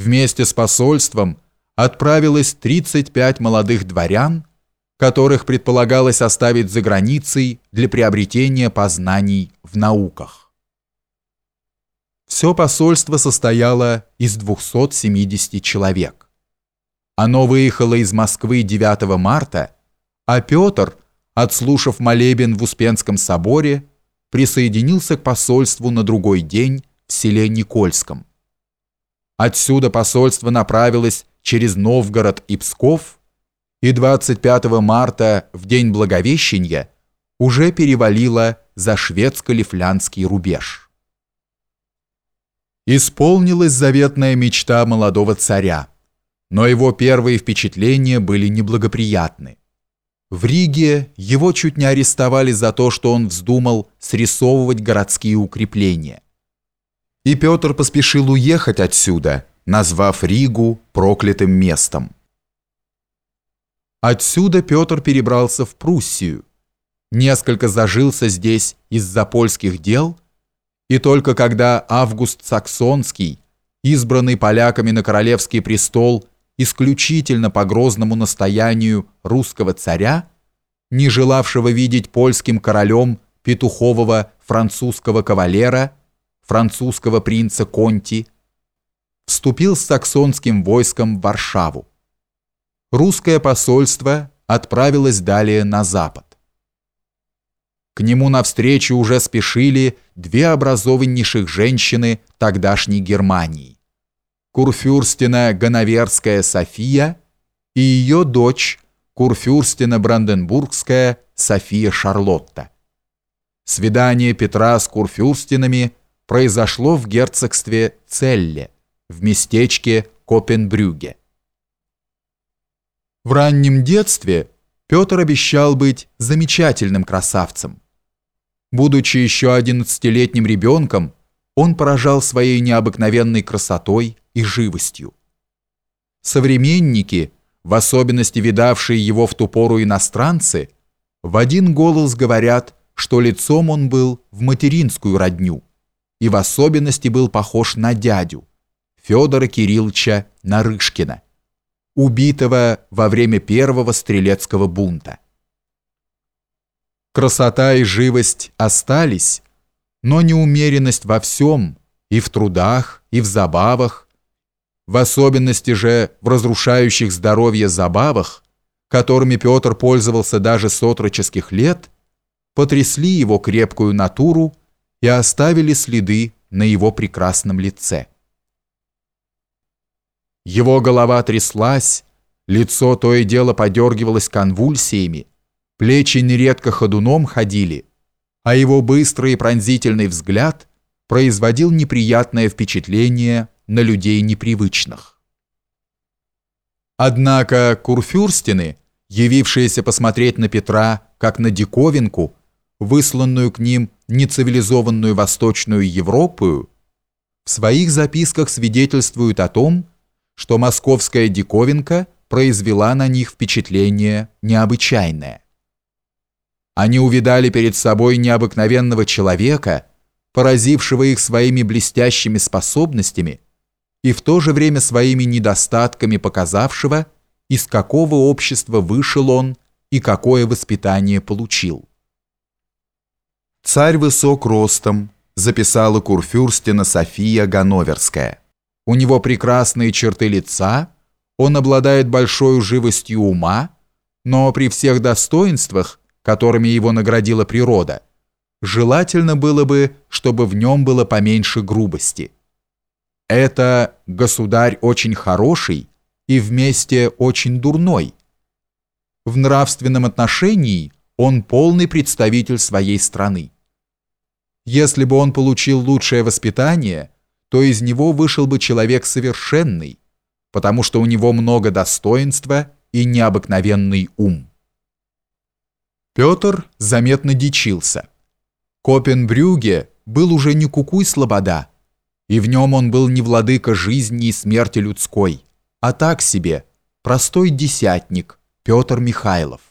вместе с посольством отправилось 35 молодых дворян, которых предполагалось оставить за границей для приобретения познаний в науках. Все посольство состояло из 270 человек. Оно выехало из Москвы 9 марта, а Петр, отслушав молебен в Успенском соборе, присоединился к посольству на другой день в селе Никольском. Отсюда посольство направилось через Новгород и Псков, и 25 марта, в день Благовещения, уже перевалило за шведско-лифлянский рубеж. Исполнилась заветная мечта молодого царя, но его первые впечатления были неблагоприятны. В Риге его чуть не арестовали за то, что он вздумал срисовывать городские укрепления. И Петр поспешил уехать отсюда, назвав Ригу проклятым местом. Отсюда Петр перебрался в Пруссию, несколько зажился здесь из-за польских дел, и только когда Август Саксонский, избранный поляками на королевский престол, исключительно по грозному настоянию русского царя, не желавшего видеть польским королем петухового французского кавалера, французского принца Конти, вступил с саксонским войском в Варшаву. Русское посольство отправилось далее на запад. К нему навстречу уже спешили две образованнейших женщины тогдашней Германии курфюрстина Ганноверская София и ее дочь, курфюрстина Бранденбургская София Шарлотта. Свидание Петра с курфюрстинами произошло в герцогстве Целле, в местечке Копенбрюге. В раннем детстве Петр обещал быть замечательным красавцем. Будучи еще одиннадцатилетним ребенком, он поражал своей необыкновенной красотой и живостью. Современники, в особенности видавшие его в ту пору иностранцы, в один голос говорят, что лицом он был в материнскую родню и в особенности был похож на дядю, Федора Кирилловича Нарышкина, убитого во время первого стрелецкого бунта. Красота и живость остались, но неумеренность во всем, и в трудах, и в забавах, в особенности же в разрушающих здоровье забавах, которыми Петр пользовался даже с отроческих лет, потрясли его крепкую натуру и оставили следы на его прекрасном лице. Его голова тряслась, лицо то и дело подергивалось конвульсиями, плечи нередко ходуном ходили, а его быстрый и пронзительный взгляд производил неприятное впечатление на людей непривычных. Однако курфюрстины, явившиеся посмотреть на Петра как на диковинку, высланную к ним нецивилизованную Восточную Европу, в своих записках свидетельствуют о том, что московская диковинка произвела на них впечатление необычайное. Они увидали перед собой необыкновенного человека, поразившего их своими блестящими способностями и в то же время своими недостатками показавшего, из какого общества вышел он и какое воспитание получил. «Царь высок ростом», записала курфюрстина София Ганноверская. У него прекрасные черты лица, он обладает большой живостью ума, но при всех достоинствах, которыми его наградила природа, желательно было бы, чтобы в нем было поменьше грубости. Это государь очень хороший и вместе очень дурной. В нравственном отношении он полный представитель своей страны. Если бы он получил лучшее воспитание, то из него вышел бы человек совершенный, потому что у него много достоинства и необыкновенный ум. Петр заметно дичился. Копенбрюге был уже не кукуй слобода, и в нем он был не владыка жизни и смерти людской, а так себе, простой десятник Петр Михайлов.